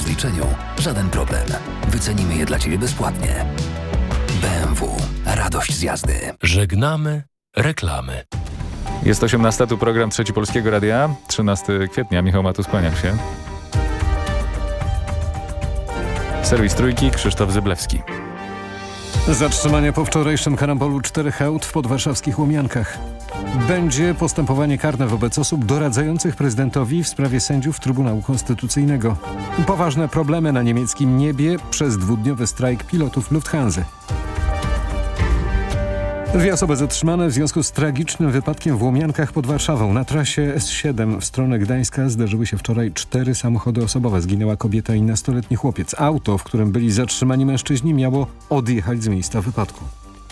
rozliczeniu, żaden problem. Wycenimy je dla Ciebie bezpłatnie. BMW. Radość z jazdy. Żegnamy reklamy. Jest 18, tu program Trzeci Polskiego Radia, 13 kwietnia. Michał Matus, kłaniam się. Serwis Trójki, Krzysztof Zyblewski. Zatrzymanie po wczorajszym karambolu czterech aut w podwarszawskich Łomiankach. Będzie postępowanie karne wobec osób doradzających prezydentowi w sprawie sędziów Trybunału Konstytucyjnego. Poważne problemy na niemieckim niebie przez dwudniowy strajk pilotów Lufthansa. Dwie osoby zatrzymane w związku z tragicznym wypadkiem w Łomiankach pod Warszawą. Na trasie S7 w stronę Gdańska zdarzyły się wczoraj cztery samochody osobowe. Zginęła kobieta i nastoletni chłopiec. Auto, w którym byli zatrzymani mężczyźni miało odjechać z miejsca wypadku.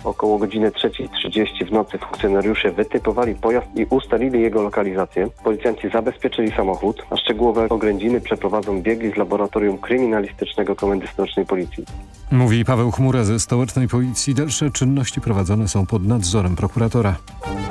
Około godziny 3.30 w nocy funkcjonariusze wytypowali pojazd i ustalili jego lokalizację. Policjanci zabezpieczyli samochód, a szczegółowe oględziny przeprowadzą biegli z Laboratorium Kryminalistycznego Komendy Stocznej Policji. Mówi Paweł Chmura ze Stołecznej Policji. Dalsze czynności prowadzone są pod nadzorem prokuratora.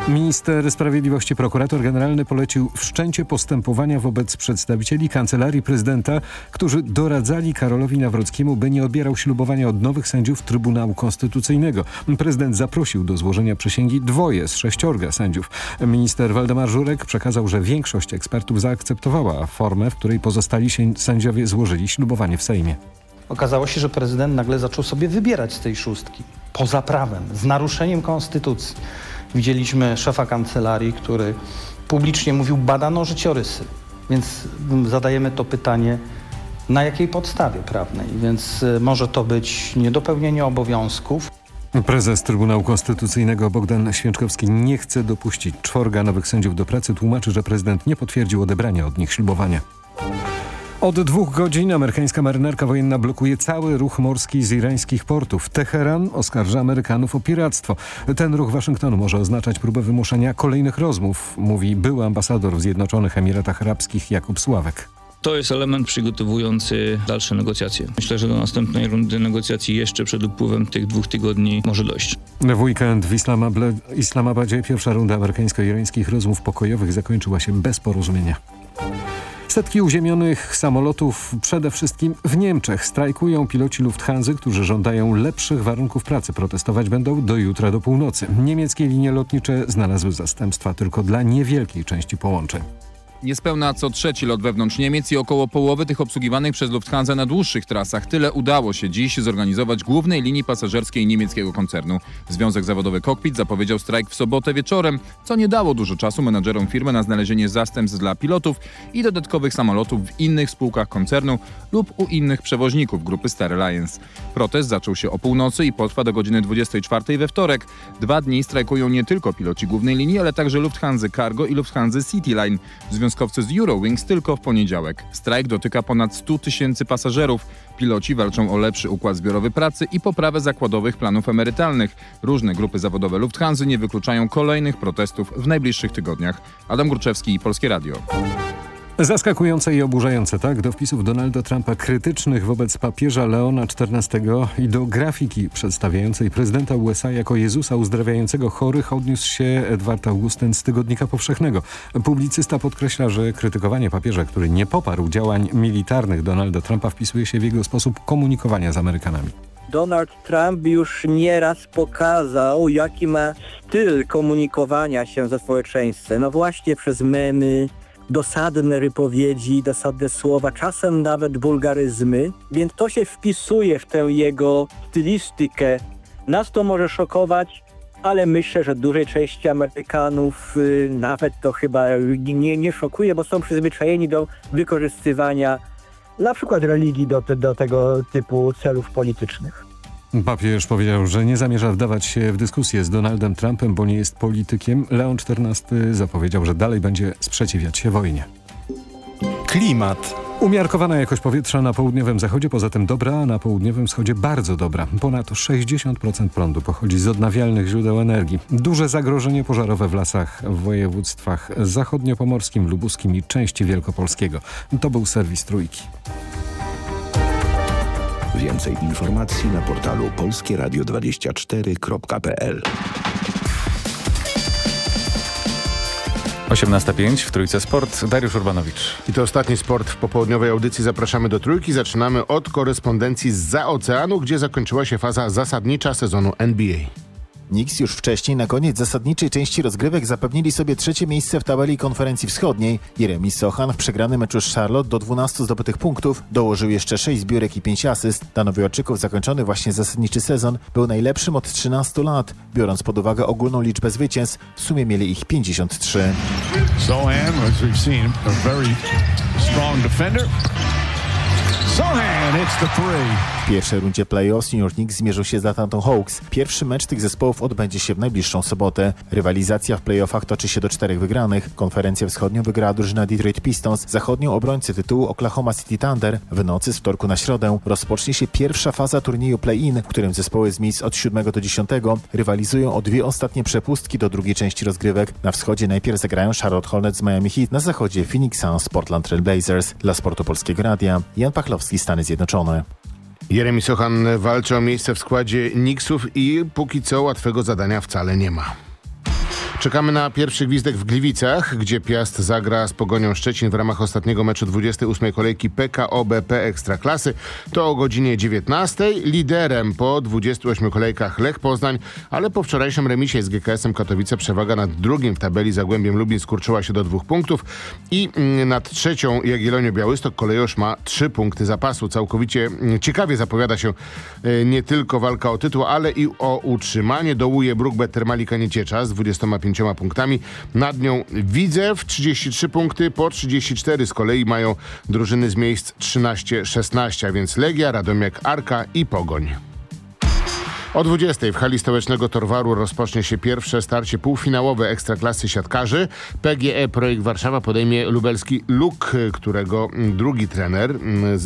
Minister Sprawiedliwości prokurator generalny polecił wszczęcie postępowania wobec przedstawicieli Kancelarii Prezydenta, którzy doradzali Karolowi Nawrockiemu, by nie odbierał ślubowania od nowych sędziów Trybunału Konstytucyjnego. Prezydent zaprosił do złożenia przysięgi dwoje z sześciorga sędziów. Minister Waldemar Żurek przekazał, że większość ekspertów zaakceptowała formę, w której pozostali sędziowie złożyli ślubowanie w Sejmie. Okazało się, że prezydent nagle zaczął sobie wybierać z tej szóstki. Poza prawem, z naruszeniem konstytucji. Widzieliśmy szefa kancelarii, który publicznie mówił, badano życiorysy. Więc zadajemy to pytanie, na jakiej podstawie prawnej? Więc y, może to być niedopełnienie obowiązków. Prezes Trybunału Konstytucyjnego Bogdan Święczkowski nie chce dopuścić czworga nowych sędziów do pracy. Tłumaczy, że prezydent nie potwierdził odebrania od nich ślubowania. Od dwóch godzin amerykańska marynarka wojenna blokuje cały ruch morski z irańskich portów. Teheran oskarża Amerykanów o piractwo. Ten ruch Waszyngtonu może oznaczać próbę wymuszenia kolejnych rozmów, mówi były ambasador w Zjednoczonych Emiratach Arabskich Jakub Sławek. To jest element przygotowujący dalsze negocjacje. Myślę, że do następnej rundy negocjacji jeszcze przed upływem tych dwóch tygodni może dojść. W weekend w Islamabadzie pierwsza runda amerykańsko-irańskich rozmów pokojowych zakończyła się bez porozumienia. Setki uziemionych samolotów przede wszystkim w Niemczech strajkują piloci Lufthansa, którzy żądają lepszych warunków pracy. Protestować będą do jutra do północy. Niemieckie linie lotnicze znalazły zastępstwa tylko dla niewielkiej części połączeń. Niespełna co trzeci lot wewnątrz Niemiec i około połowy tych obsługiwanych przez Lufthansa na dłuższych trasach. Tyle udało się dziś zorganizować głównej linii pasażerskiej niemieckiego koncernu. Związek Zawodowy Cockpit zapowiedział strajk w sobotę wieczorem, co nie dało dużo czasu menadżerom firmy na znalezienie zastępstw dla pilotów i dodatkowych samolotów w innych spółkach koncernu lub u innych przewoźników grupy Star Alliance. Protest zaczął się o północy i potrwa do godziny 24 we wtorek. Dwa dni strajkują nie tylko piloci głównej linii, ale także Lufthansa Cargo i Lufthansa Cityline związkowcy z Eurowings tylko w poniedziałek. Strajk dotyka ponad 100 tysięcy pasażerów. Piloci walczą o lepszy układ zbiorowy pracy i poprawę zakładowych planów emerytalnych. Różne grupy zawodowe Lufthansa nie wykluczają kolejnych protestów w najbliższych tygodniach. Adam Gruczewski i Polskie Radio. Zaskakujące i oburzające, tak? Do wpisów Donalda Trumpa krytycznych wobec papieża Leona XIV i do grafiki przedstawiającej prezydenta USA jako Jezusa uzdrawiającego chorych odniósł się Edward Augustyn z Tygodnika Powszechnego. Publicysta podkreśla, że krytykowanie papieża, który nie poparł działań militarnych Donalda Trumpa wpisuje się w jego sposób komunikowania z Amerykanami. Donald Trump już nieraz pokazał, jaki ma styl komunikowania się ze społeczeństwem. No właśnie przez memy, dosadne wypowiedzi, dosadne słowa, czasem nawet wulgaryzmy, więc to się wpisuje w tę jego stylistykę. Nas to może szokować, ale myślę, że dużej części Amerykanów y, nawet to chyba nie, nie szokuje, bo są przyzwyczajeni do wykorzystywania na przykład religii do, do tego typu celów politycznych. Papież powiedział, że nie zamierza wdawać się w dyskusję z Donaldem Trumpem, bo nie jest politykiem. Leon XIV zapowiedział, że dalej będzie sprzeciwiać się wojnie. Klimat. Umiarkowana jakość powietrza na południowym zachodzie, poza tym dobra, a na południowym wschodzie bardzo dobra. Ponad 60% prądu pochodzi z odnawialnych źródeł energii. Duże zagrożenie pożarowe w lasach w województwach zachodniopomorskim, lubuskim i części wielkopolskiego. To był serwis Trójki. Więcej informacji na portalu polskieradio24.pl 18.05 w Trójce Sport. Dariusz Urbanowicz. I to ostatni sport w popołudniowej audycji. Zapraszamy do Trójki. Zaczynamy od korespondencji z za oceanu, gdzie zakończyła się faza zasadnicza sezonu NBA. Knicks już wcześniej na koniec zasadniczej części rozgrywek zapewnili sobie trzecie miejsce w tabeli konferencji wschodniej. Jeremy Sochan w przegranym meczu z Charlotte do 12 zdobytych punktów dołożył jeszcze 6 zbiórek i 5 asyst. Dla Nowojorczyków zakończony właśnie zasadniczy sezon był najlepszym od 13 lat. Biorąc pod uwagę ogólną liczbę zwycięstw, w sumie mieli ich 53. Sohan, as we've seen. W pierwszej rundzie playoffs New York Knicks zmierzył się z Atlanta Hawks. Pierwszy mecz tych zespołów odbędzie się w najbliższą sobotę. Rywalizacja w playoffach toczy się do czterech wygranych. Konferencję wschodnią wygrała drużyna Detroit Pistons. Zachodnią obrońcy tytułu Oklahoma City Thunder. W nocy z wtorku na środę rozpocznie się pierwsza faza turnieju play-in, w którym zespoły z miejsc od 7 do 10 rywalizują o dwie ostatnie przepustki do drugiej części rozgrywek. Na wschodzie najpierw zagrają Charlotte Hornets z Miami Heat, na zachodzie Phoenix Suns Portland Trail Blazers. Dla Sportu Polskiego Radia Jan Pachlowski, Stany Zjednoczone. Jeremy Sochan walczy o miejsce w składzie Knicksów i póki co łatwego zadania wcale nie ma. Czekamy na pierwszy gwizdek w Gliwicach, gdzie Piast zagra z Pogonią Szczecin w ramach ostatniego meczu 28. kolejki PKO BP Ekstraklasy. To o godzinie 19. Liderem po 28 kolejkach Lech Poznań, ale po wczorajszym remisie z GKS-em Katowice przewaga nad drugim w tabeli Zagłębiem Lubin skurczyła się do dwóch punktów i mm, nad trzecią Jagiellonią Białystok kolejosz ma trzy punkty zapasu. Całkowicie mm, ciekawie zapowiada się e, nie tylko walka o tytuł, ale i o utrzymanie. Dołuje Brookbet Termalika Nieciecza z 25 punktami. Nad nią Widzew 33 punkty, po 34 z kolei mają drużyny z miejsc 13-16, a więc Legia, Radomiak, Arka i Pogoń. O 20 w hali stołecznego Torwaru rozpocznie się pierwsze starcie półfinałowe Ekstraklasy siatkarzy. PGE Projekt Warszawa podejmie lubelski Luk, którego drugi trener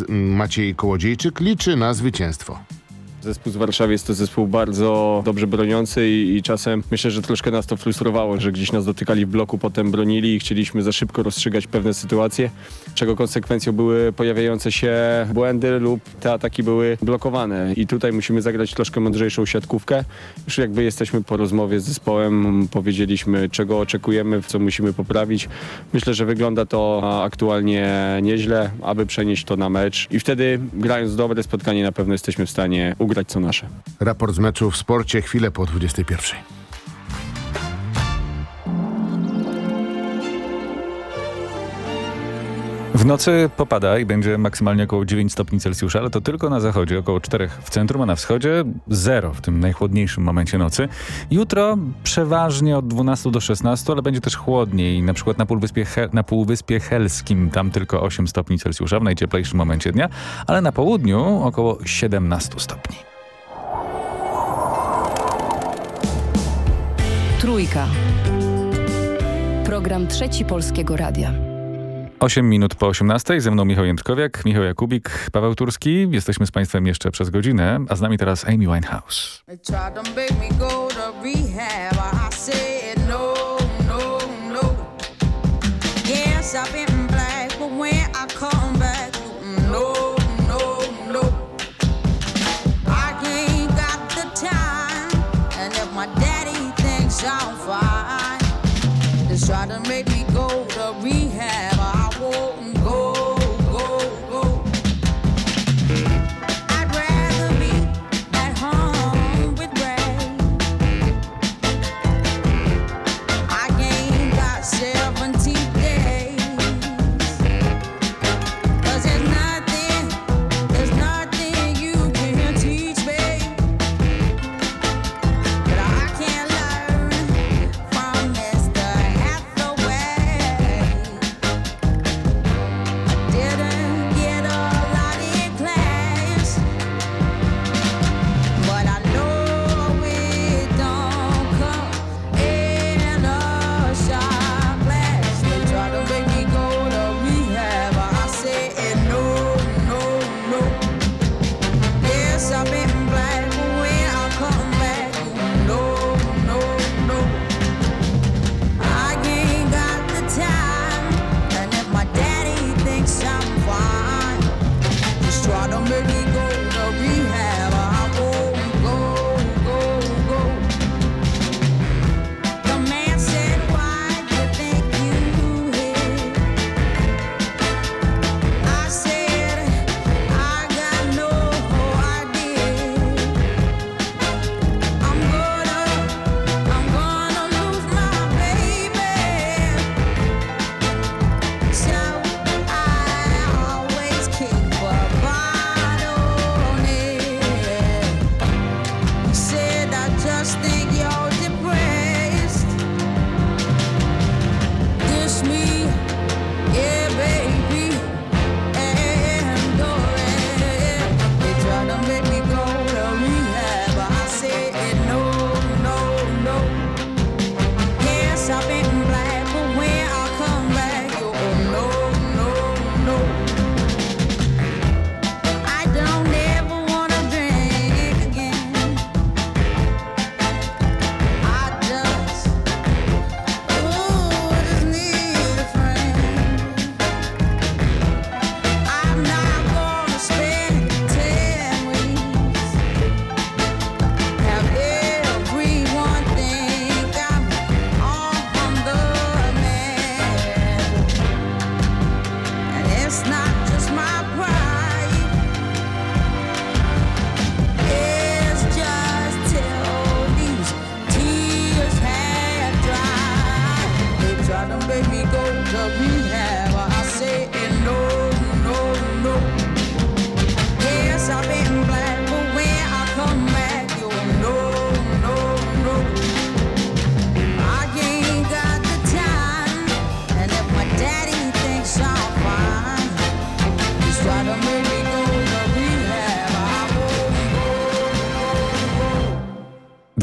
Maciej Kołodziejczyk liczy na zwycięstwo. Zespół z Warszawy jest to zespół bardzo dobrze broniący i, i, czasem myślę, że troszkę nas to frustrowało, że gdzieś nas dotykali w bloku, potem bronili i chcieliśmy za szybko rozstrzygać pewne sytuacje, czego konsekwencją były pojawiające się błędy lub te ataki były blokowane. I tutaj musimy zagrać troszkę mądrzejszą siatkówkę. Już jakby jesteśmy po rozmowie z zespołem, powiedzieliśmy czego oczekujemy, co musimy poprawić. Myślę, że wygląda to aktualnie nieźle, aby przenieść to na mecz i wtedy grając dobre spotkanie na pewno jesteśmy w stanie ugrać ugrać co nasze. Raport z meczu w sporcie chwilę po 21. W nocy popada i będzie maksymalnie około 9 stopni Celsjusza, ale to tylko na zachodzie, około 4 w centrum, a na wschodzie 0 w tym najchłodniejszym momencie nocy. Jutro przeważnie od 12 do 16, ale będzie też chłodniej, na przykład na Półwyspie, He na Półwyspie Helskim, tam tylko 8 stopni Celsjusza w najcieplejszym momencie dnia, ale na południu około 17 stopni. Trójka. Program Trzeci Polskiego Radia. 8 minut po 18. Ze mną Michał Jędrkowiak, Michał Jakubik, Paweł Turski. Jesteśmy z Państwem jeszcze przez godzinę, a z nami teraz Amy Winehouse. Try to make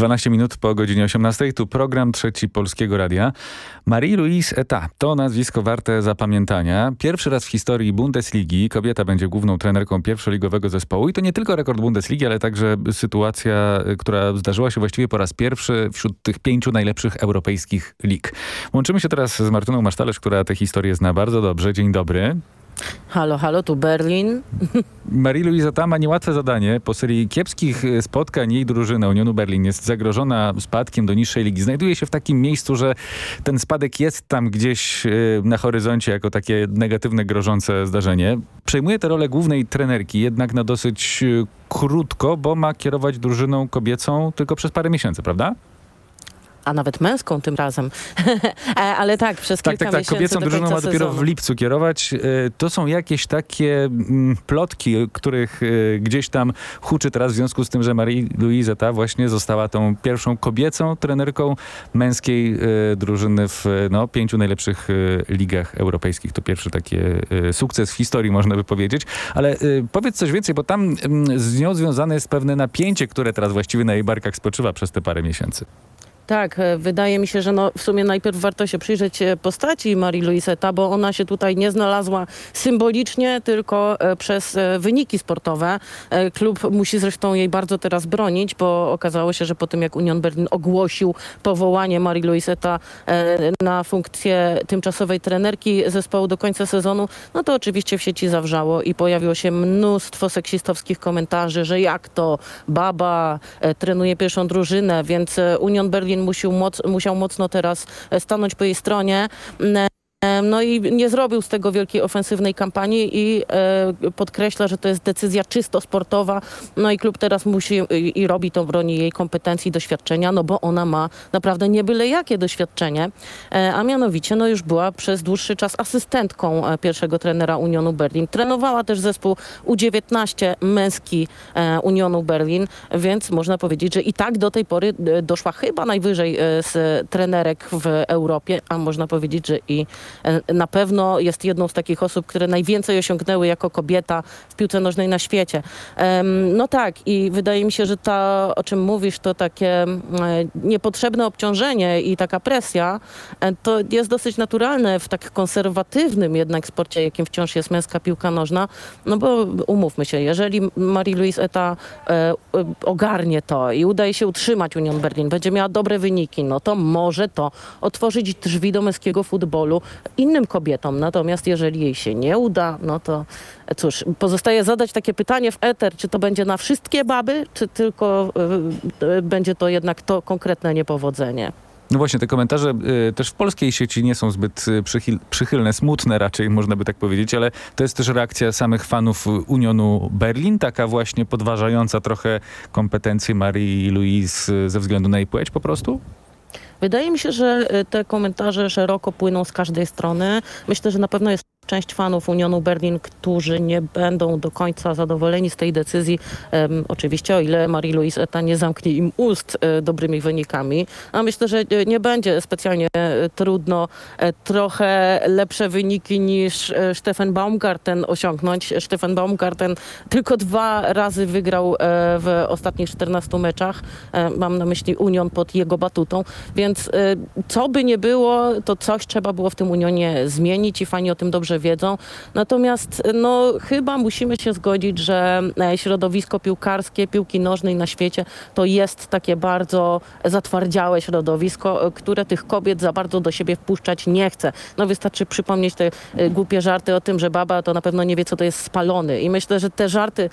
12 minut po godzinie 18. Tu program Trzeci Polskiego Radia. Marie-Louise Eta to nazwisko warte zapamiętania. Pierwszy raz w historii Bundesligi kobieta będzie główną trenerką pierwszoligowego zespołu i to nie tylko rekord Bundesligi, ale także sytuacja, y, która zdarzyła się właściwie po raz pierwszy wśród tych pięciu najlepszych europejskich lig. Łączymy się teraz z Martyną Masztalerz, która tę historię zna bardzo dobrze. Dzień dobry. Halo, halo, tu Berlin. Marie-Louise Eta ma niełatwe zadanie. Po serii kiepskich spotkań jej drużyna Unionu Berlin jest zagrożona spadkiem do niższej ligi. Znajduje się w takim miejscu, że ten spadek jest tam gdzieś e, na horyzoncie jako takie negatywne, grożące zdarzenie. Przejmuje tę rolę głównej trenerki jednak na dosyć e, krótko, bo ma kierować drużyną kobiecą tylko przez parę miesięcy, prawda? A nawet męską tym razem. E, Ale tak, przez Tak, kilka tak, tak. miesięcy Kobiecą drużyną ma dopiero sezonu. w lipcu kierować. E, To są jakieś takie mm, plotki, których e, gdzieś tam huczy teraz w związku z tym, że Marie-Louise ta właśnie została tą pierwszą kobiecą trenerką męskiej drużyny w no, pięciu najlepszych ligach europejskich. To pierwszy taki sukces w historii, można by powiedzieć. Ale powiedz coś więcej, bo tam mm, z nią związane jest pewne napięcie, które teraz właściwie na jej barkach spoczywa przez te parę miesięcy. Tak, e, wydaje mi się, że no, w sumie najpierw warto się przyjrzeć e, postaci Marii Luiseta, bo ona się tutaj nie znalazła symbolicznie, tylko e, przez wyniki sportowe. Klub musi zresztą jej bardzo teraz bronić, bo okazało się, że po tym jak Union Berlin ogłosił powołanie Marii Luiseta na funkcję tymczasowej trenerki zespołu do końca sezonu, no to oczywiście w sieci zawrzało i pojawiło się mnóstwo seksistowskich komentarzy, że jak to baba trenuje pierwszą drużynę, więc Union Berlin musiał, moc, musiał mocno teraz e, stanąć po jej stronie. No i nie zrobił z tego wielkiej ofensywnej kampanii i e, podkreśla, że to jest decyzja czysto sportowa. No i klub teraz musi i, robi to, broni jej kompetencji, doświadczenia, no bo ona ma naprawdę nie byle jakie doświadczenie, e, a mianowicie no już była przez dłuższy czas asystentką e, pierwszego trenera Unionu Berlin. Trenowała też zespół U19 męski Unionu Berlin, więc można powiedzieć, że i tak do tej pory doszła chyba najwyżej z trenerek w Europie, a można powiedzieć, że i na pewno jest jedną z takich osób, które najwięcej osiągnęły jako kobieta w piłce nożnej na świecie. No tak i wydaje mi się, że to, o czym mówisz, to takie mm, e, niepotrzebne obciążenie i taka presja, e, to jest dosyć naturalne w tak konserwatywnym jednak sporcie, jakim wciąż jest męska piłka nożna, no bo umówmy się, jeżeli Marie-Louise Eta e, e, ogarnie to i udaje się utrzymać Union Berlin, będzie miała dobre wyniki, no to może to otworzyć drzwi do męskiego futbolu innym kobietom. Natomiast jeżeli jej się nie uda, no to cóż, pozostaje zadać takie pytanie w eter, czy to będzie na wszystkie baby, czy tylko e, będzie to jednak to konkretne niepowodzenie. No właśnie, te komentarze y, też w polskiej sieci nie są zbyt y, przychylne, smutne raczej, można by tak powiedzieć, ale to jest też reakcja samych fanów Unionu Berlin, taka właśnie podważająca trochę kompetencje Marii Louise y, ze względu na jej płeć po prostu? Wydaje mi się, że y, te komentarze szeroko płyną z każdej strony. Myślę, że na pewno jest część fanów Unionu Berlin, którzy nie będą do końca zadowoleni z tej decyzji. Em, oczywiście, o ile Marie-Louise Eta nie zamknie im ust e, dobrymi wynikami. A myślę, że e, nie będzie specjalnie e, trudno e, trochę lepsze wyniki niż e, Stefan Baumgarten osiągnąć. Stefan Baumgarten tylko dwa razy wygrał e, w ostatnich 14 meczach. Mam na myśli Union pod jego batutą. Więc co by nie było, to coś trzeba było w tym Unionie zmienić i fani o tym dobrze wiedzą. Natomiast no, chyba musimy się zgodzić, że e, środowisko piłkarskie, piłki nożnej na świecie to jest takie bardzo zatwardziałe środowisko, e, które tych kobiet za bardzo do siebie wpuszczać nie chce. No wystarczy przypomnieć te e, głupie żarty o tym, że baba to na pewno nie wie, co to jest spalony. I myślę, że te żarty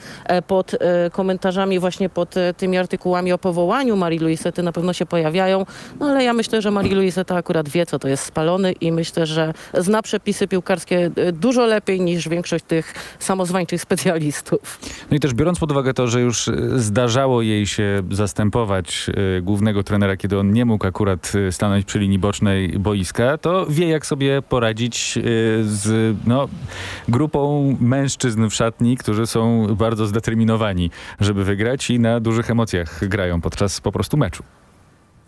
pod komentarzami, właśnie pod tymi artykułami o powołaniu Marii Luisety na pewno się pojawiają. No ale ja myślę, że Marii Luiseta akurat wie, co to jest spalony i myślę, że zna przepisy piłkarskie dużo lepiej niż większość tych samozwańczych specjalistów. No i też biorąc pod uwagę to, że już y, zdarzało jej się zastępować y, głównego trenera, kiedy on nie mógł akurat y, stanąć przy linii bocznej boiska, to wie jak sobie poradzić y, z no, grupą mężczyzn w szatni, którzy są bardzo zdeterminowani, żeby wygrać i na dużych emocjach grają podczas po prostu meczu.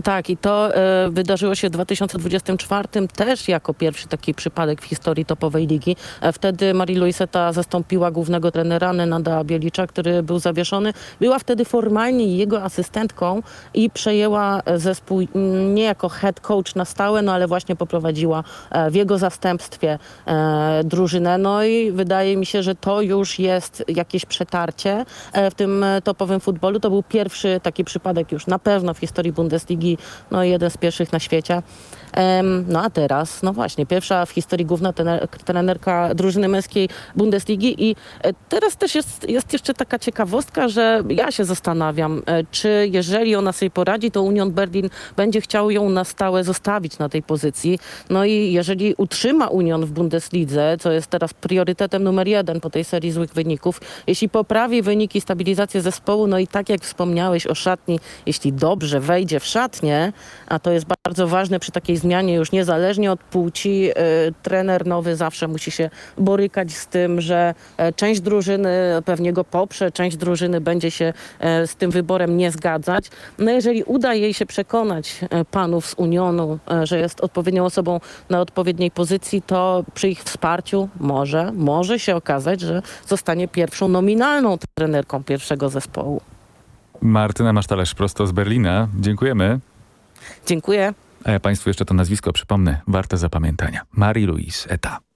Tak, i to e, wydarzyło się w 2024 też jako pierwszy taki przypadek w historii topowej ligi. E, wtedy Marie Luiseta zastąpiła głównego trenera Nenada Bielicza, który był zawieszony. Była wtedy formalnie jego asystentką i przejęła e, zespół mm, nie jako head coach na stałe, no ale właśnie poprowadziła w jego zastępstwie e, drużynę. No i wydaje mi się, że to już jest jakieś przetarcie w tym topowym futbolu. To był pierwszy taki przypadek już na pewno w historii Bundesligi, no i jeden z pierwszych na świecie. No a teraz, no właśnie, pierwsza w historii główna trener- trenerka drużyny męskiej Bundesligi i e, teraz też jest, jest jeszcze taka ciekawostka, że ja się zastanawiam, e, czy jeżeli ona sobie poradzi, to Union Berlin będzie chciał ją na stałe zostawić na tej pozycji. No i jeżeli utrzyma Union w Bundeslidze, co jest teraz priorytetem numer jeden po tej serii złych wyników, jeśli poprawi wyniki, stabilizację zespołu, no i tak jak wspomniałeś o szatni, jeśli dobrze wejdzie w szatnię, a to jest bardzo ważne przy takiej już niezależnie od płci, e, trener nowy zawsze musi się borykać z tym, że e, część drużyny pewnie go poprze, część drużyny będzie się e, z tym wyborem nie zgadzać. No jeżeli uda jej się przekonać e, panów z Unionu, że jest odpowiednią osobą na odpowiedniej pozycji, to przy ich wsparciu może, może się okazać, że zostanie pierwszą nominalną trenerką pierwszego zespołu. Martyna Masztalerz prosto z Berlina. Dziękujemy. Dziękuję. A ja Państwu jeszcze to nazwisko przypomnę, warte zapamiętania. Marie-Louise Eta.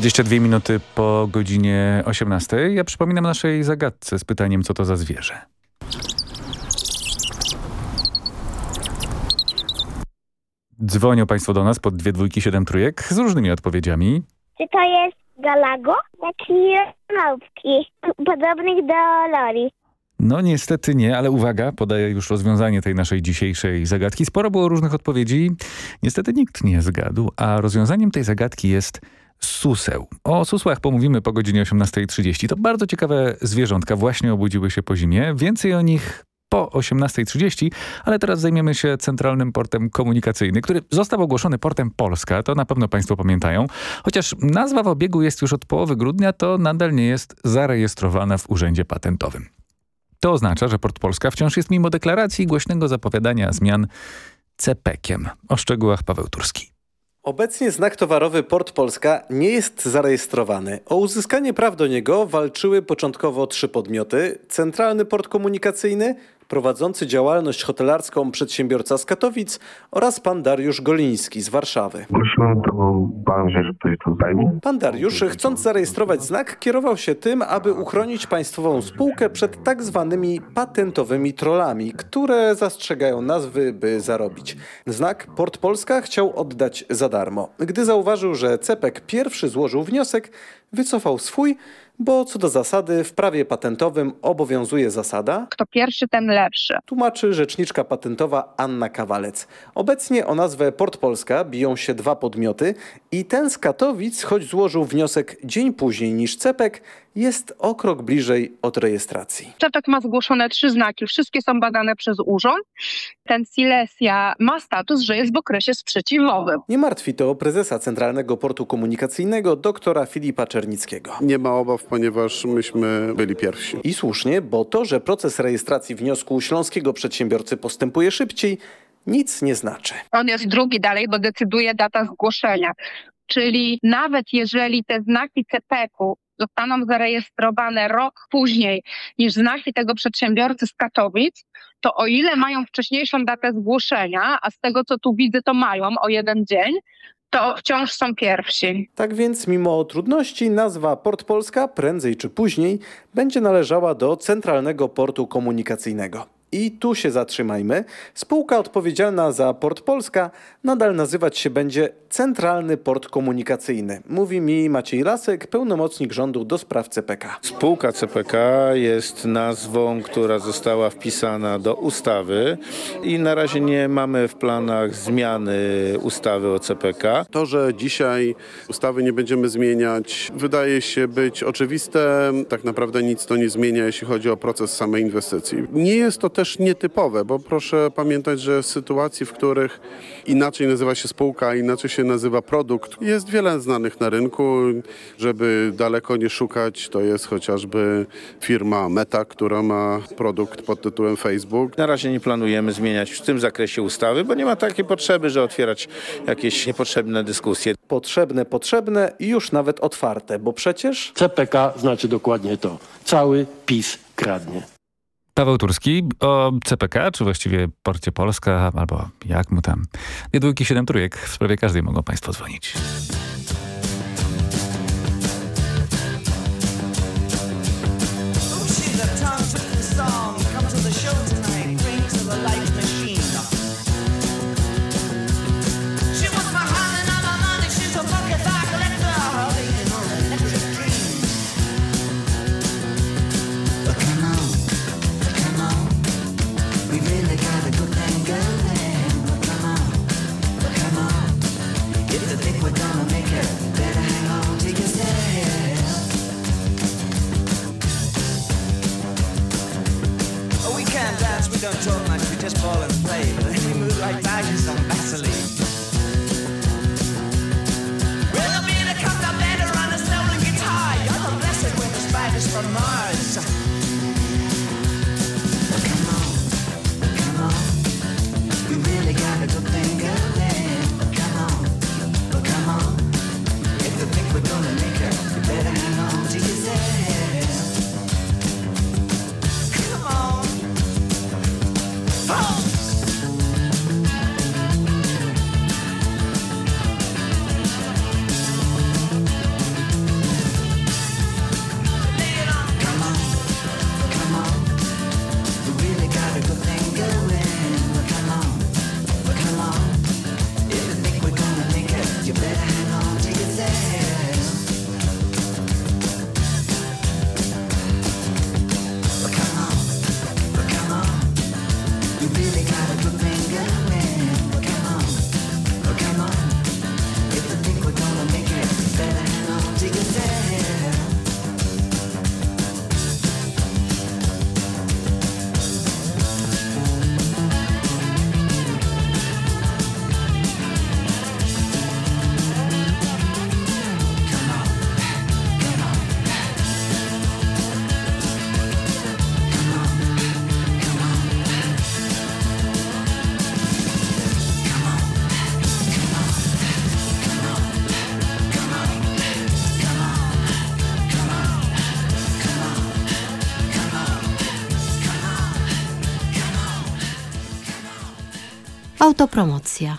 22 minuty po godzinie 18. Ja przypominam naszej zagadce z pytaniem, co to za zwierzę. Dzwonią Państwo do nas pod dwie dwójki, siedem trójek z różnymi odpowiedziami. Czy to jest galago? Taki małpki, podobnych do lori. No niestety nie, ale uwaga, podaję już rozwiązanie tej naszej dzisiejszej zagadki. Sporo było różnych odpowiedzi, niestety nikt nie zgadł, a rozwiązaniem tej zagadki jest suseł. O susłach pomówimy po godzinie 18.30. To bardzo ciekawe zwierzątka, właśnie obudziły się po zimie. Więcej o nich po 18.30, ale teraz zajmiemy się Centralnym Portem Komunikacyjnym, który został ogłoszony Portem Polska, to na pewno Państwo pamiętają. Chociaż nazwa w obiegu jest już od połowy grudnia, to nadal nie jest zarejestrowana w Urzędzie Patentowym. To oznacza, że Port Polska wciąż jest mimo deklaracji i głośnego zapowiadania zmian CPK-iem. O szczegółach Paweł Turski. Obecnie znak towarowy Port Polska nie jest zarejestrowany. O uzyskanie praw do niego walczyły początkowo trzy podmioty: Centralny Port Komunikacyjny, prowadzący działalność hotelarską przedsiębiorca z Katowic oraz pan Dariusz Goliński z Warszawy. Zgłosiłem to, bałem się, że ktoś to zajmie. Pan Dariusz, chcąc zarejestrować znak, kierował się tym, aby uchronić państwową spółkę przed tak zwanymi patentowymi trollami, które zastrzegają nazwy, by zarobić. Znak Port Polska chciał oddać za darmo. Gdy zauważył, że Cepek pierwszy złożył wniosek, wycofał swój, bo co do zasady w prawie patentowym obowiązuje zasada Kto pierwszy, ten lepszy. tłumaczy rzeczniczka patentowa Anna Kawalec. Obecnie o nazwę Port Polska biją się dwa podmioty i ten z Katowic, choć złożył wniosek dzień później niż Cepek, jest o krok bliżej od rejestracji. Czepek ma zgłoszone trzy znaki, wszystkie są badane przez urząd. Ten Silesia ma status, że jest w okresie sprzeciwowym. Nie martwi to prezesa Centralnego Portu Komunikacyjnego doktora Filipa Czernickiego. Nie ma obaw, ponieważ myśmy byli pierwsi. I słusznie, bo to, że proces rejestracji wniosku śląskiego przedsiębiorcy postępuje szybciej, nic nie znaczy. On jest drugi dalej, bo decyduje data zgłoszenia. Czyli nawet jeżeli te znaki CPK-u zostaną zarejestrowane rok później niż znaki tego przedsiębiorcy z Katowic, to o ile mają wcześniejszą datę zgłoszenia, a z tego co tu widzę, to mają o jeden dzień, to wciąż są pierwsi. Tak więc mimo trudności nazwa Port Polska prędzej czy później będzie należała do Centralnego Portu Komunikacyjnego. I tu się zatrzymajmy. Spółka odpowiedzialna za Port Polska nadal nazywać się będzie Centralny Port Komunikacyjny. Mówi mi Maciej Lasek, pełnomocnik rządu do spraw CPK. Spółka CPK jest nazwą, która została wpisana do ustawy i na razie nie mamy w planach zmiany ustawy o CPK. To, że dzisiaj ustawy nie będziemy zmieniać, wydaje się być oczywiste. Tak naprawdę nic to nie zmienia, jeśli chodzi o proces samej inwestycji. Nie jest to też nietypowe, bo proszę pamiętać, że w sytuacji, w których inaczej nazywa się spółka, inaczej się nazywa produkt, jest wiele znanych na rynku. Żeby daleko nie szukać, to jest chociażby firma Meta, która ma produkt pod tytułem Facebook. Na razie nie planujemy zmieniać w tym zakresie ustawy, bo nie ma takiej potrzeby, że otwierać jakieś niepotrzebne dyskusje. Potrzebne, potrzebne i już nawet otwarte, bo przecież... CPK znaczy dokładnie to. Cały PiS kradnie. Paweł Turski o CPK, czy właściwie Porcie Polska, albo jak mu tam. Dwie dwójki, siedem trójek. W sprawie każdej mogą Państwo dzwonić. Don't talk much, we just fall and play. Autopromocja.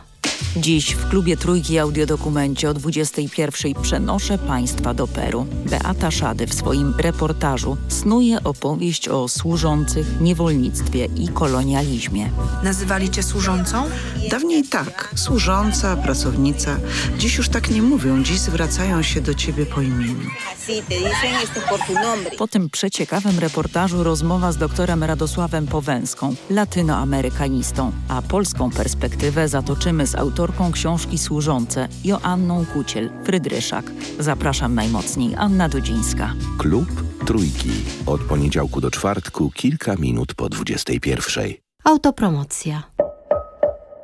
Dziś w klubie Trójki Audiodokumencie o 21 przenoszę Państwa do Peru. Beata Szady w swoim reportażu snuje opowieść o służących, niewolnictwie i kolonializmie. Nazywali cię służącą? Dawniej tak, służąca, pracownica. Dziś już tak nie mówią, dziś zwracają się do ciebie po imieniu. Po tym przeciekawym reportażu rozmowa z doktorem Radosławem Powęską, latynoamerykanistą, a polską perspektywę zatoczymy z autorką książki Służące, Joanną Kuciel, Frydryszak. Zapraszam najmocniej, Anna Dudzińska. Klub Trójki. Od poniedziałku do czwartku, kilka minut po 21. Autopromocja.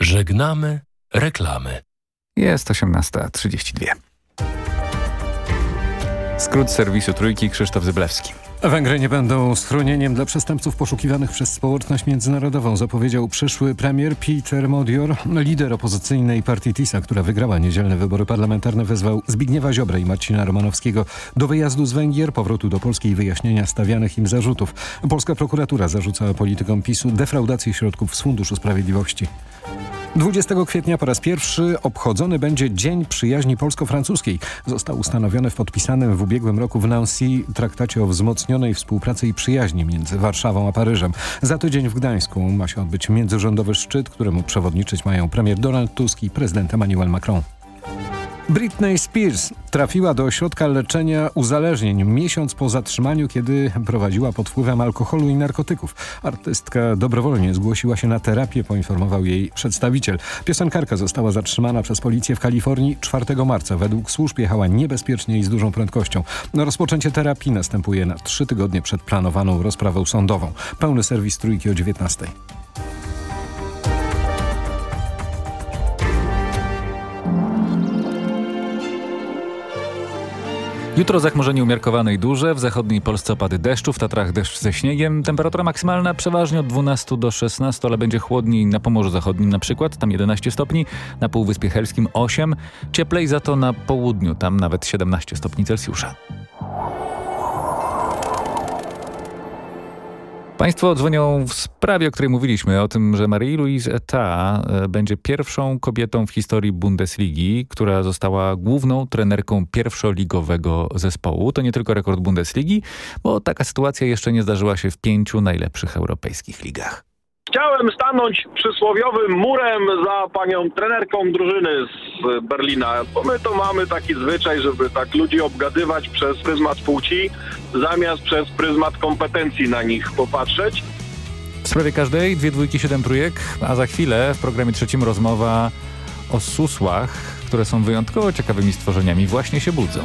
Żegnamy reklamy. Jest 18.32. Skrót serwisu Trójki Krzysztof Zyblewski. Węgry nie będą schronieniem dla przestępców poszukiwanych przez społeczność międzynarodową, zapowiedział przyszły premier Peter Modior. Lider opozycyjnej partii TISA, która wygrała niedzielne wybory parlamentarne, wezwał Zbigniewa Ziobrę i Marcina Romanowskiego do wyjazdu z Węgier, powrotu do Polski i wyjaśnienia stawianych im zarzutów. Polska prokuratura zarzuca politykom PiSu defraudację środków z Funduszu Sprawiedliwości. 20 kwietnia po raz pierwszy obchodzony będzie Dzień Przyjaźni Polsko-Francuskiej. Został ustanowiony w podpisanym w ubiegłym roku w Nancy traktacie o wzmocnionej współpracy i przyjaźni między Warszawą a Paryżem. Za tydzień w Gdańsku ma się odbyć międzyrządowy szczyt, któremu przewodniczyć mają premier Donald Tusk i prezydent Emmanuel Macron. Britney Spears trafiła do ośrodka leczenia uzależnień miesiąc po zatrzymaniu, kiedy prowadziła pod wpływem alkoholu i narkotyków. Artystka dobrowolnie zgłosiła się na terapię, poinformował jej przedstawiciel. Piosenkarka została zatrzymana przez policję w Kalifornii 4 marca. Według służb jechała niebezpiecznie i z dużą prędkością. Rozpoczęcie terapii następuje na trzy tygodnie przed planowaną rozprawą sądową. Pełny serwis trójki o 19. Jutro zachmurzenie umiarkowane i duże, w zachodniej Polsce opady deszczu, w Tatrach deszcz ze śniegiem. Temperatura maksymalna przeważnie od 12 do 16, ale będzie chłodniej na Pomorzu Zachodnim na przykład, tam 11 stopni, na Półwyspie Helskim 8, cieplej za to na południu, tam nawet 17 stopni Celsjusza. Państwo dzwonią w sprawie, o której mówiliśmy, o tym, że Marie-Louise Eta e, będzie pierwszą kobietą w historii Bundesligi, która została główną trenerką pierwszoligowego zespołu. To nie tylko rekord Bundesligi, bo taka sytuacja jeszcze nie zdarzyła się w pięciu najlepszych europejskich ligach. Chciałem stanąć przysłowiowym murem za panią trenerką drużyny z Berlina, bo my to mamy taki zwyczaj, żeby tak ludzi obgadywać przez pryzmat płci, zamiast przez pryzmat kompetencji na nich popatrzeć. W sprawie każdej dwie dwójki, siedem trójek, a za chwilę w programie trzecim rozmowa o susłach, które są wyjątkowo ciekawymi stworzeniami, właśnie się budzą.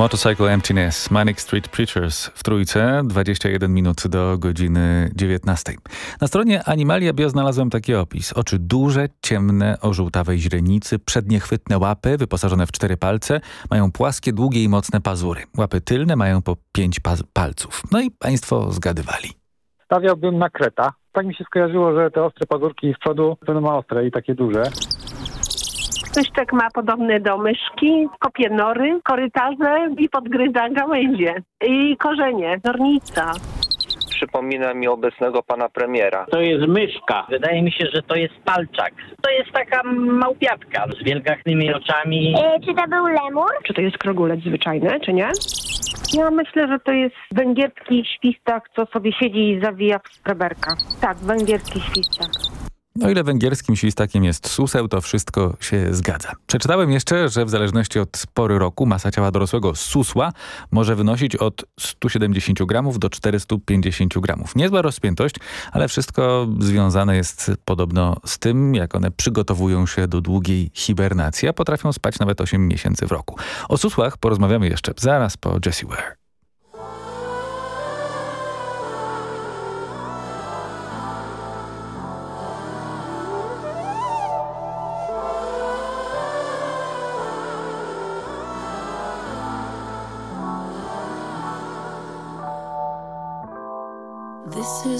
Motorcycle Emptiness, Manic Street Preachers w trójce, 21 minut do godziny 19. Na stronie Animalia Bio znalazłem taki opis. Oczy duże, ciemne, o żółtawej źrenicy, przednie chwytne łapy wyposażone w cztery palce, mają płaskie, długie i mocne pazury. Łapy tylne mają po pięć palców. No i państwo zgadywali. Stawiałbym na kreta. Tak mi się skojarzyło, że te ostre pazurki z przodu będą ostre i takie duże. Pyszczek ma podobne do myszki, kopie nory, korytarze i podgryza gałęzie. I korzenie, zornica. Przypomina mi obecnego pana premiera. To jest myszka. Wydaje mi się, że to jest palczak. To jest taka małpiatka z wielgachnymi oczami. E, czy to był lemur? Czy to jest krogulec zwyczajny, czy nie? Ja myślę, że to jest węgierski świstak, co sobie siedzi i zawija w spreberka. Tak, węgierski świstak. No ile węgierskim świstakiem jest suseł, to wszystko się zgadza. Przeczytałem jeszcze, że w zależności od pory roku masa ciała dorosłego susła może wynosić od 170 gramów do 450 gramów. Niezła rozpiętość, ale wszystko związane jest podobno z tym, jak one przygotowują się do długiej hibernacji, a potrafią spać nawet 8 miesięcy w roku. O susłach porozmawiamy jeszcze zaraz po Jessie Ware.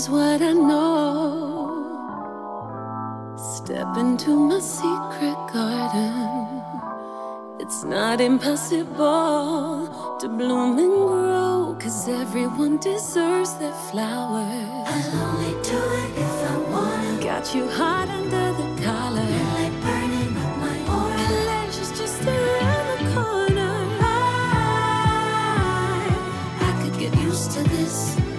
Is what I know. Step into my secret garden. It's not impossible to bloom and grow, cause everyone deserves their flowers. I'll only do it if I wanna. Got you hot under the collar. like burning up my aura. Pleasure's just around the corner. I, I could get used to this.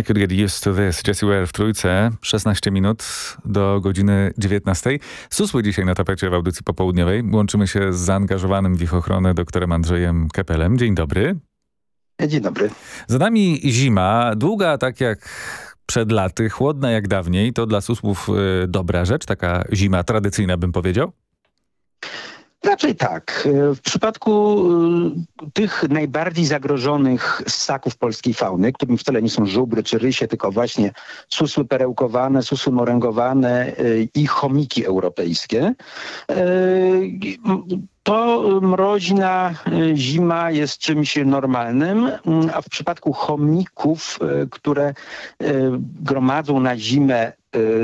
I could get used to. This. Jessie Ware w trójce, 16 minut do godziny 19. Susły dzisiaj na tapecie w audycji popołudniowej. Łączymy się z zaangażowanym w ich ochronę doktorem Andrzejem Kepelem. Dzień dobry. Dzień dobry. Za nami zima, długa tak jak przed laty, chłodna jak dawniej. To dla susłów y, dobra rzecz, taka zima tradycyjna bym powiedział. Raczej tak. W przypadku y, tych najbardziej zagrożonych ssaków polskiej fauny, którymi wcale nie są żubry czy rysie, tylko właśnie susły perełkowane, susły moręgowane y, i chomiki europejskie, to mroźna zima jest czymś normalnym, a w przypadku chomików, które gromadzą na zimę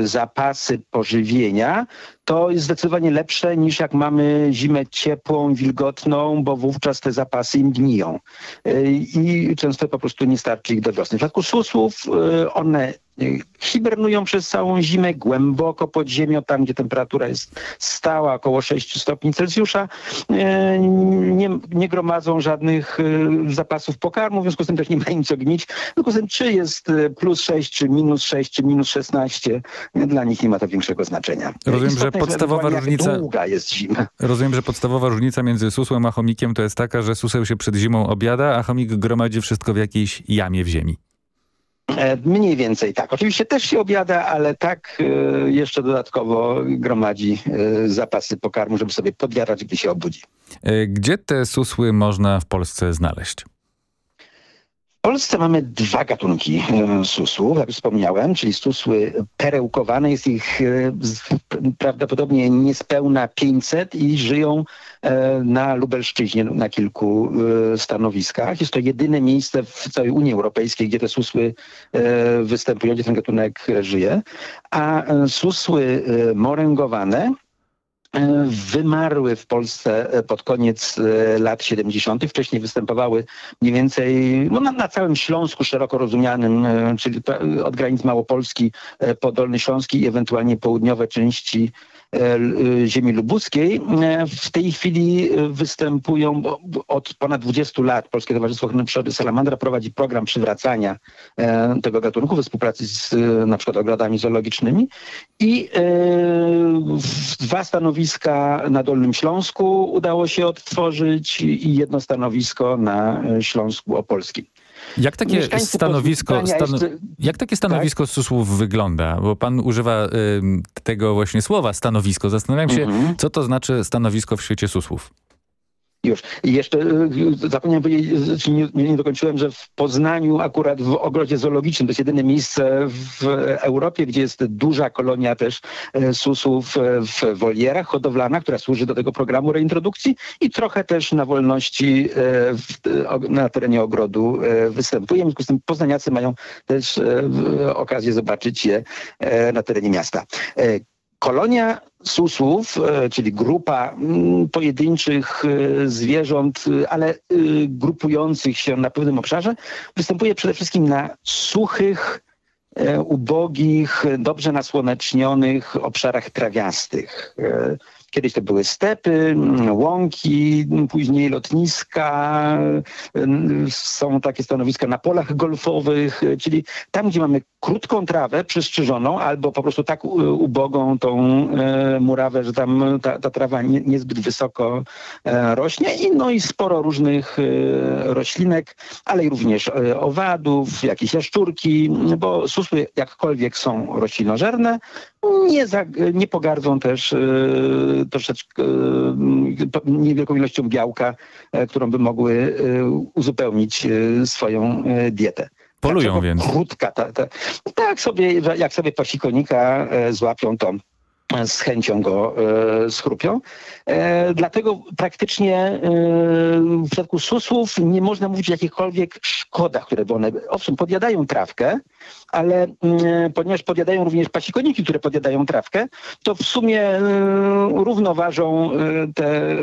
zapasy pożywienia, to jest zdecydowanie lepsze niż jak mamy zimę ciepłą, wilgotną, bo wówczas te zapasy im gniją i często po prostu nie starczy ich do wiosny. W przypadku susłów one hibernują przez całą zimę głęboko pod ziemią, tam gdzie temperatura jest stała, około 6 stopni Celsjusza. Nie, nie gromadzą żadnych zapasów pokarmu, w związku z tym też nie ma im co gnić. W związku z tym czy jest plus 6, czy minus 6, czy minus 16, dla nich nie ma to większego znaczenia. Rozumiem, że Istotne jest podstawowa różnica... długa jest zima. Rozumiem, że podstawowa różnica między susłem a chomikiem to jest taka, że suseł się przed zimą obiada, a chomik gromadzi wszystko w jakiejś jamie w ziemi. E, Mniej więcej tak. Oczywiście też się obiada, ale tak e, jeszcze dodatkowo gromadzi e, zapasy pokarmu, żeby sobie podjarać, gdy się obudzi. Gdzie te susły można w Polsce znaleźć? W Polsce mamy dwa gatunki e, susłów, jak wspomniałem, czyli susły perełkowane. Jest ich e, prawdopodobnie niespełna 500 i żyją e, na Lubelszczyźnie na kilku stanowiskach. Jest to jedyne miejsce w całej Unii Europejskiej, gdzie te susły występują, gdzie ten gatunek żyje. A susły moręgowane wymarły w Polsce e, pod koniec e, lat 70. Wcześniej występowały mniej więcej no, na, na całym Śląsku szeroko rozumianym, e, czyli od granic Małopolski po Dolny Śląski i ewentualnie południowe części ziemi lubuskiej. E, W tej chwili e, występują od ponad 20 lat Polskie Towarzystwo Ochrony Przyrody Salamandra prowadzi program przywracania e, tego gatunku we współpracy z e, na przykład ogrodami zoologicznymi i e, dwa stanowiska na Dolnym Śląsku udało się odtworzyć i jedno stanowisko na Śląsku Opolskim. Jak takie stanowisko, stano, jeszcze- jak takie stanowisko susłów wygląda? Bo pan używa ym, tego właśnie słowa stanowisko. Zastanawiam się, Mhm. co to znaczy stanowisko w świecie susłów. Już. Jeszcze y, zapomniałem powiedzieć, nie, nie dokończyłem, że w Poznaniu akurat w ogrodzie zoologicznym, to jest jedyne miejsce w Europie, gdzie jest duża kolonia też e, susów e, w wolierach, hodowlana, która służy do tego programu reintrodukcji i trochę też na wolności e, w, na terenie ogrodu e, występuje. W związku z tym poznaniacy mają też e, okazję zobaczyć je e, na terenie miasta. Kolonia susłów, e, czyli grupa mm, pojedynczych e, zwierząt, e, ale grupujących się na pewnym obszarze, występuje przede wszystkim na suchych, ubogich, dobrze nasłonecznionych obszarach trawiastych. Kiedyś to były stepy, łąki, później lotniska, są takie stanowiska na polach golfowych, czyli tam, gdzie mamy krótką trawę przystrzyżoną albo po prostu tak ubogą tą e, murawę, że tam ta, ta trawa nie, niezbyt wysoko e, rośnie. I no i sporo różnych e, roślinek, ale również owadów, jakieś jaszczurki, bo susły jakkolwiek są roślinożerne, nie, za, nie pogardzą też e, troszeczkę e, niewielką ilością białka, e, którą by mogły uzupełnić swoją dietę. Polują Dlaczego więc. Krótka, ta, ta, tak sobie, jak sobie pasikonika złapią, to z chęcią go e, schrupią. E, dlatego praktycznie e, w przypadku susłów nie można mówić o jakichkolwiek szkodach, które by one... Owszem, podjadają trawkę, ale mm, ponieważ podjadają również pasikoniki, które podjadają trawkę, to w sumie e, równoważą e, te, e,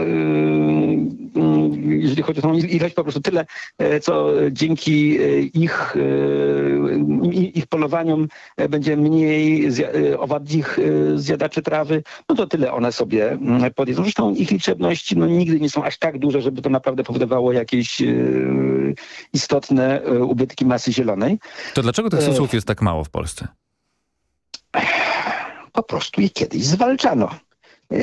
mm, jeżeli chodzi o tą ilość, po prostu tyle, e, co dzięki e, ich, e, ich polowaniom będzie mniej e, zjadaczy trawy, no to tyle one sobie mm, podjedzą. Zresztą ich liczebności no, nigdy nie są aż tak duże, żeby to naprawdę powodowało jakieś istotne e, ubytki masy zielonej. To dlaczego tych E, susłów jest tak mało w Polsce? po prostu je kiedyś zwalczano. E,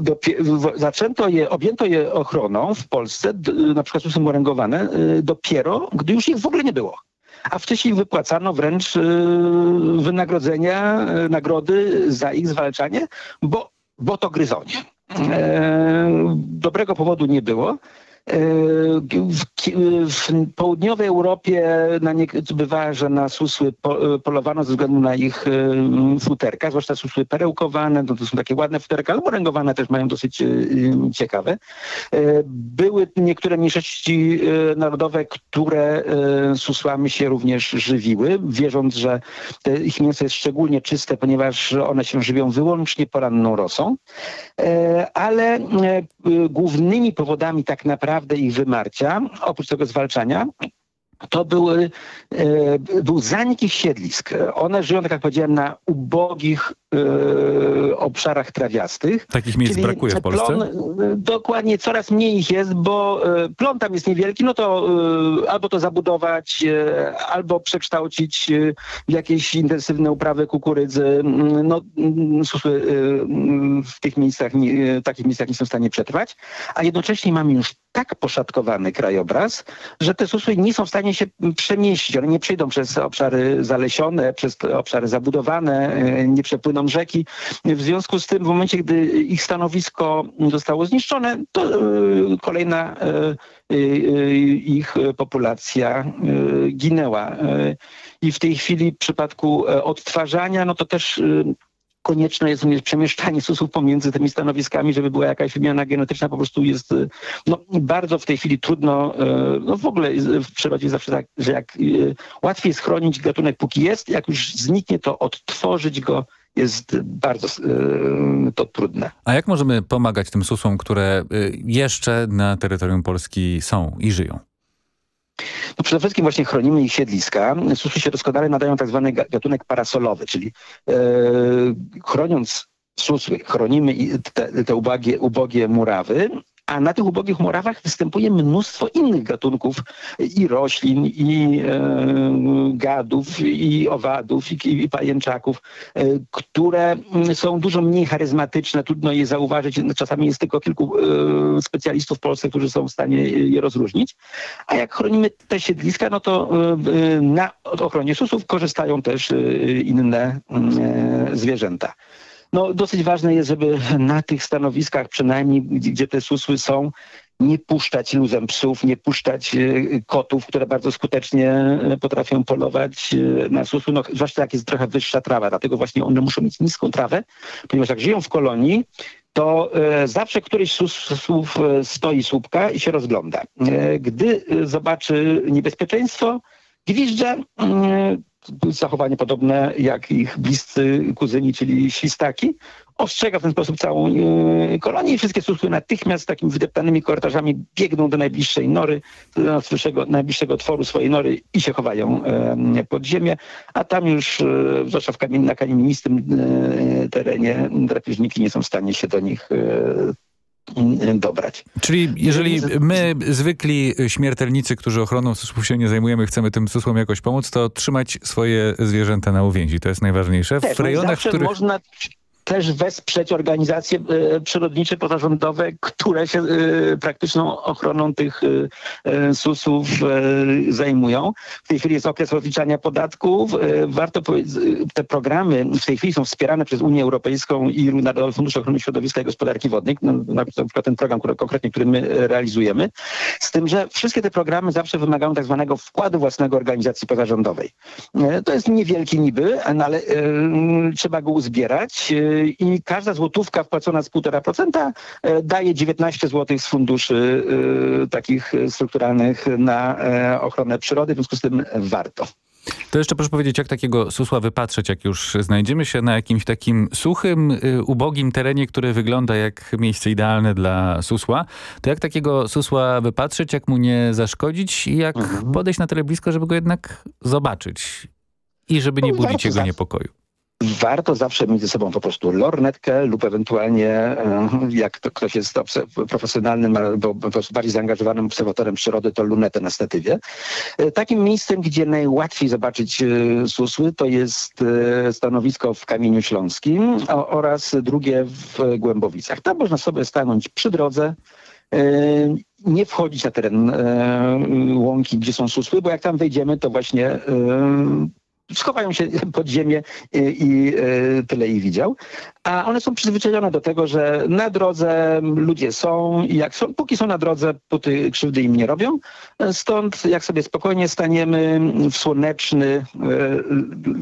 dopie- Zaczęto je, objęto je ochroną w Polsce, na przykład susy moręgowane, dopiero, gdy już ich w ogóle nie było. A wcześniej wypłacano wręcz wynagrodzenia, nagrody za ich zwalczanie, bo, bo to gryzonie. Dobrego powodu nie było. E, W, południowej Europie na nie, bywa, że na susły po, polowano ze względu na ich e, futerka, zwłaszcza susły perełkowane, no to są takie ładne futerka, ale moręgowane też mają dosyć e, ciekawe. E, Były niektóre mniejszości e, narodowe, które e, susłami się również żywiły, wierząc, że ich mięso jest szczególnie czyste, ponieważ one się żywią wyłącznie poranną rosą. E, ale e, e, głównymi powodami tak naprawdę ich wymarcia, oprócz tego zwalczania, to były, e, był zanik ich siedlisk. One żyją, tak jak powiedziałem, na ubogich obszarach trawiastych. Takich miejsc Czyli brakuje w Polsce? Plon, e, dokładnie, coraz mniej ich jest, bo e, plon tam jest niewielki, no to albo to zabudować, albo przekształcić w jakieś intensywne uprawy kukurydzy. Mm, No, mm, susły e, mm, w tych miejscach, nie- takich miejscach nie są w stanie przetrwać, a jednocześnie mamy już tak poszatkowany krajobraz, że te susły nie są w stanie się przemieścić. One nie przejdą przez obszary zalesione, przez obszary zabudowane, nie przepłyną rzeki. W związku z tym w momencie, gdy ich stanowisko zostało zniszczone, to e, kolejna e, e, ich populacja ginęła. I w tej chwili w przypadku odtwarzania, no to też konieczne jest przemieszczanie susów pomiędzy tymi stanowiskami, żeby była jakaś wymiana genetyczna. Po prostu jest no, bardzo w tej chwili trudno, no w ogóle w przyrodzie zawsze tak, że jak łatwiej jest chronić gatunek póki jest, jak już zniknie, to odtworzyć go jest bardzo e, to trudne. A jak możemy pomagać tym susłom, które y, jeszcze na terytorium Polski są i żyją? No przede wszystkim właśnie chronimy ich siedliska. Susy się doskonale nadają tak zwany ga- gatunek parasolowy, czyli e, chroniąc susły, chronimy te, te ubogie, ubogie murawy, a na tych ubogich murawach występuje mnóstwo innych gatunków i roślin, i e, gadów, i owadów, i, i pajęczaków, e, które mm, są dużo mniej charyzmatyczne, trudno je zauważyć. Czasami jest tylko kilku e, specjalistów w Polsce, którzy są w stanie je rozróżnić. A jak chronimy te siedliska, no to e, na ochronie susów korzystają też e, inne mm, e, zwierzęta. No, dosyć ważne jest, żeby na tych stanowiskach, przynajmniej gdzie, te susły są, nie puszczać luzem psów, nie puszczać e, kotów, które bardzo skutecznie e, potrafią polować e, na susły, no, zwłaszcza jak jest trochę wyższa trawa, dlatego właśnie one muszą mieć niską trawę, ponieważ jak żyją w kolonii, to zawsze któryś e, stoi słupka i się rozgląda. Gdy zobaczy niebezpieczeństwo, gwizdże, mm, zachowanie podobne jak ich bliscy kuzyni, czyli świstaki, ostrzega w ten sposób całą e, kolonię i wszystkie susły natychmiast takimi wydeptanymi korytarzami biegną do najbliższej nory, do najbliższego, najbliższego otworu swojej nory i się chowają e, pod ziemię, a tam już, e, zwłaszcza w kamien, na kamienistym e, terenie, drapieżniki nie są w stanie się do nich e, dobrać. Czyli jeżeli my, zwykli śmiertelnicy, którzy ochroną susłów się nie zajmujemy, chcemy tym susłom jakoś pomóc, to trzymać swoje zwierzęta na uwięzi. To jest najważniejsze. W Też, no rejonach, w których... można też wesprzeć organizacje e, przyrodnicze, pozarządowe, które się e, praktyczną ochroną tych e, susów zajmują. W tej chwili jest okres rozliczania podatków. Warto te programy w tej chwili są wspierane przez Unię Europejską i Narodowy Fundusz Ochrony Środowiska i Gospodarki Wodnej, no, na przykład ten program który, konkretnie, który my realizujemy. Z tym, że wszystkie te programy zawsze wymagają tak zwanego wkładu własnego organizacji pozarządowej. To jest niewielki niby, no ale trzeba go uzbierać i każda złotówka wpłacona z 1,5% e, daje 19 zł z funduszy e, takich strukturalnych na e, ochronę przyrody, w związku z tym warto. To jeszcze proszę powiedzieć, jak takiego susła wypatrzeć, jak już znajdziemy się na jakimś takim suchym, ubogim terenie, który wygląda jak miejsce idealne dla susła, to jak takiego susła wypatrzeć, jak mu nie zaszkodzić i jak Mhm. podejść na tyle blisko, żeby go jednak zobaczyć i żeby nie No, budzić jego niepokoju. Warto zawsze mieć ze sobą po prostu lornetkę lub ewentualnie, e, jak to ktoś jest profesjonalnym albo bardziej zaangażowanym obserwatorem przyrody, to lunetę na statywie. E, Takim miejscem, gdzie najłatwiej zobaczyć e, susły, to jest stanowisko w Kamieniu Śląskim oraz drugie w Głębowicach. Tam można sobie stanąć przy drodze, nie wchodzić na teren łąki, gdzie są susły, bo jak tam wejdziemy, to właśnie schowają się pod ziemię i, e, tyle ich widział. A one są przyzwyczajone do tego, że na drodze ludzie są i jak są, póki są na drodze, póty krzywdy im nie robią. Stąd jak sobie spokojnie staniemy w słoneczny e,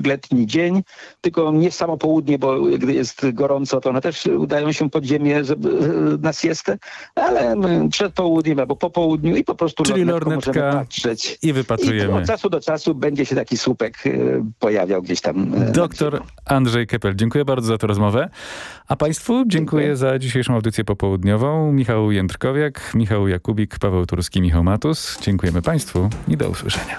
letni dzień, tylko nie w samo południe, bo gdy jest gorąco, to one też udają się pod ziemię żeby, e, na siestę, ale przed południem albo po południu i po prostu Czyli lornetką możemy patrzeć. i I wypatrujemy. od czasu do czasu będzie się taki słupek e, pojawiał gdzieś tam. Doktor Andrzej Kepel, dziękuję bardzo za tę rozmowę. A Państwu dziękuję za dzisiejszą audycję popołudniową. Michał Jędrkowiak, Michał Jakubik, Paweł Turski, Michał Matus. Dziękujemy Państwu i do usłyszenia.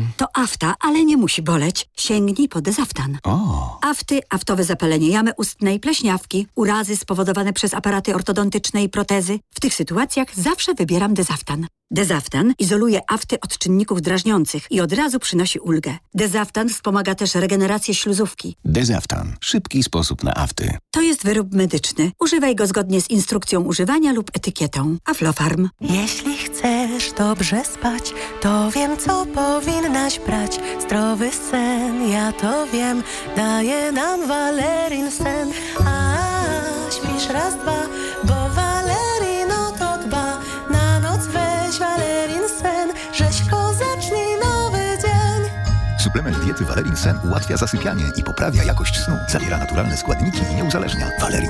To afta, ale nie musi boleć. Sięgnij po dezaftan. O. Afty, aftowe zapalenie jamy ustnej, pleśniawki, urazy spowodowane przez aparaty ortodontyczne i protezy. W tych sytuacjach zawsze wybieram dezaftan. Dezaftan izoluje afty od czynników drażniących i od razu przynosi ulgę. Dezaftan wspomaga też regenerację śluzówki. Dezaftan. Szybki sposób na afty. To jest wyrób medyczny. Używaj go zgodnie z instrukcją używania lub etykietą. Aflofarm. Jeśli chcesz dobrze spać, to wiem, co brać. Zdrowy sen, ja to wiem, daje nam Valerin sen. A śpisz raz, dwa, bo Valerino to dba. Na noc weź Valerin sen, rzeźko zacznij nowy dzień. Suplement diety Valerin Sen ułatwia zasypianie i poprawia jakość snu. Zawiera naturalne składniki i nie uzależnia. Valerin